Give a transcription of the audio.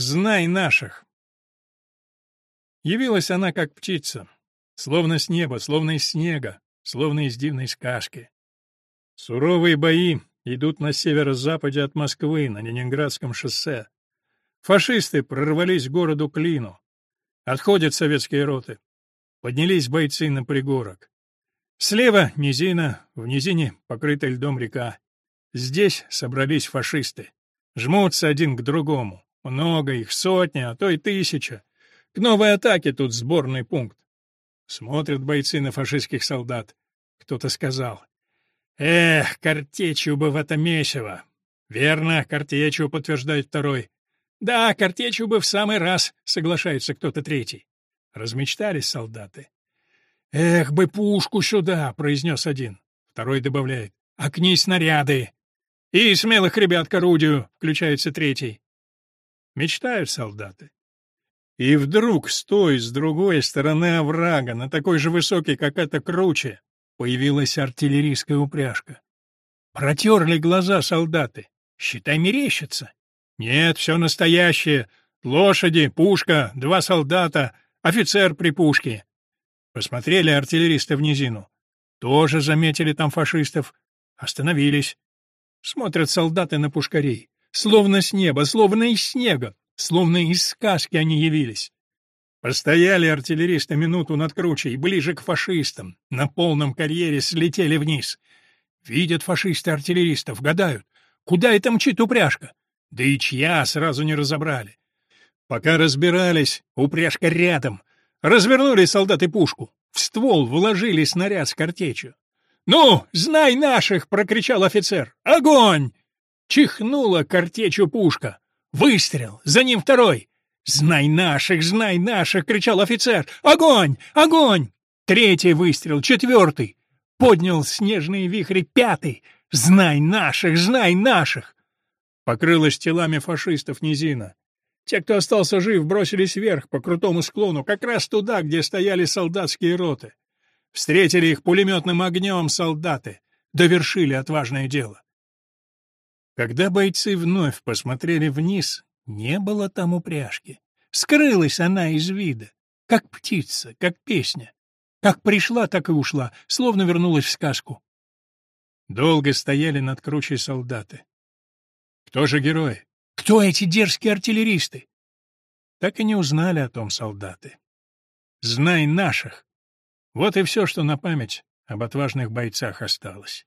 Знай наших. Явилась она как птица, словно с неба, словно из снега, словно из дивной сказки. Суровые бои идут на северо-западе от Москвы, на Ленинградском шоссе. Фашисты прорвались к городу Клину. Отходят советские роты. Поднялись бойцы на пригорок. Слева — низина, в низине — покрытая льдом река. Здесь собрались фашисты. Жмутся один к другому. Много их, сотни, а то и тысяча. К новой атаке тут сборный пункт. Смотрят бойцы на фашистских солдат. Кто-то сказал. «Эх, картечью бы в это месиво!» «Верно, картечью», — подтверждает второй. «Да, картечью бы в самый раз», — соглашается кто-то третий. Размечтались солдаты. «Эх бы пушку сюда!» — произнес один. Второй добавляет. «Окни снаряды!» «И смелых ребят к орудию!» — включается третий. Мечтают солдаты. И вдруг с той, с другой стороны оврага, на такой же высокий, как эта круче, появилась артиллерийская упряжка. Протерли глаза солдаты. Считай, мерещится. Нет, все настоящее. Лошади, пушка, два солдата, офицер при пушке. Посмотрели артиллеристы в низину. Тоже заметили там фашистов. Остановились. Смотрят солдаты на пушкарей. Словно с неба, словно из снега, словно из сказки они явились. Постояли артиллеристы минуту над кручей, ближе к фашистам, на полном карьере слетели вниз. Видят фашисты артиллеристов, гадают, куда это мчит упряжка. Да и чья, сразу не разобрали. Пока разбирались, упряжка рядом. Развернули солдаты пушку. В ствол вложили снаряд с картечью. «Ну, знай наших!» — прокричал офицер. «Огонь!» Чихнула картечью пушка. Выстрел! За ним второй! «Знай наших! Знай наших!» — кричал офицер. «Огонь! Огонь!» Третий выстрел, четвертый. Поднял снежные вихри пятый. «Знай наших! Знай наших!» Покрылась телами фашистов низина. Те, кто остался жив, бросились вверх по крутому склону, как раз туда, где стояли солдатские роты. Встретили их пулеметным огнем солдаты, довершили отважное дело. Когда бойцы вновь посмотрели вниз, не было там упряжки. Скрылась она из вида, как птица, как песня. Как пришла, так и ушла, словно вернулась в сказку. Долго стояли над кручей солдаты. Кто же герой? Кто эти дерзкие артиллеристы? Так и не узнали о том солдаты. Знай наших. Вот и все, что на память об отважных бойцах осталось.